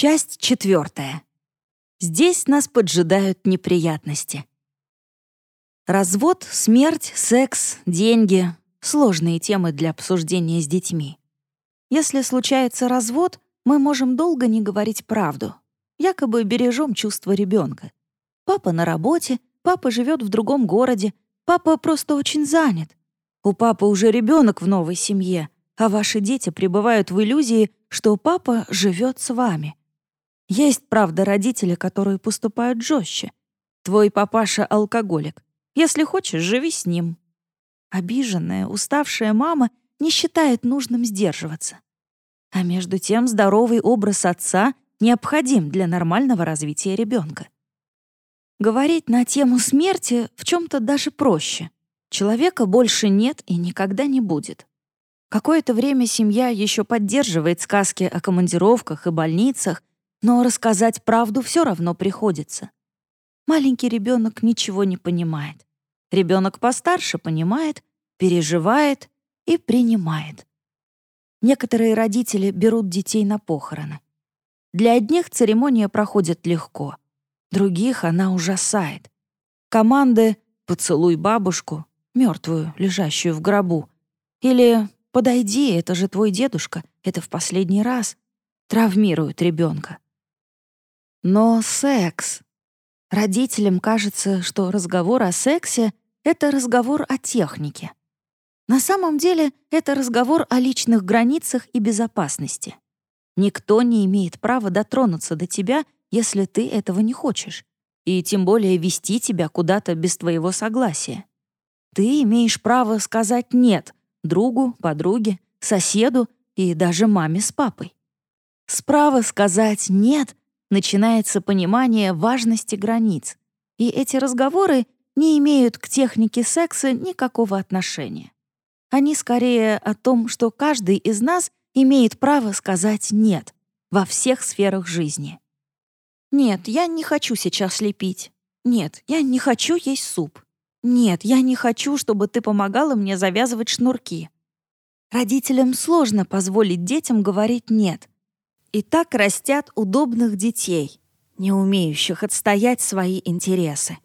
Часть четвертая. Здесь нас поджидают неприятности. Развод, смерть, секс, деньги — сложные темы для обсуждения с детьми. Если случается развод, мы можем долго не говорить правду. Якобы бережем чувства ребенка. Папа на работе, папа живет в другом городе, папа просто очень занят. У папы уже ребенок в новой семье, а ваши дети пребывают в иллюзии, что папа живет с вами. Есть, правда, родители, которые поступают жестче. Твой папаша — алкоголик. Если хочешь, живи с ним. Обиженная, уставшая мама не считает нужным сдерживаться. А между тем здоровый образ отца необходим для нормального развития ребенка. Говорить на тему смерти в чем-то даже проще. Человека больше нет и никогда не будет. Какое-то время семья еще поддерживает сказки о командировках и больницах, но рассказать правду все равно приходится. Маленький ребенок ничего не понимает. Ребенок постарше понимает, переживает и принимает. Некоторые родители берут детей на похороны. Для одних церемония проходит легко, других она ужасает. Команды «Поцелуй бабушку», мертвую, лежащую в гробу, или «Подойди, это же твой дедушка, это в последний раз», травмируют ребенка. Но секс. Родителям кажется, что разговор о сексе — это разговор о технике. На самом деле это разговор о личных границах и безопасности. Никто не имеет права дотронуться до тебя, если ты этого не хочешь, и тем более вести тебя куда-то без твоего согласия. Ты имеешь право сказать «нет» другу, подруге, соседу и даже маме с папой. Справа сказать «нет» начинается понимание важности границ, и эти разговоры не имеют к технике секса никакого отношения. Они скорее о том, что каждый из нас имеет право сказать «нет» во всех сферах жизни. «Нет, я не хочу сейчас лепить. Нет, я не хочу есть суп. Нет, я не хочу, чтобы ты помогала мне завязывать шнурки». Родителям сложно позволить детям говорить «нет», и так растят удобных детей, не умеющих отстоять свои интересы.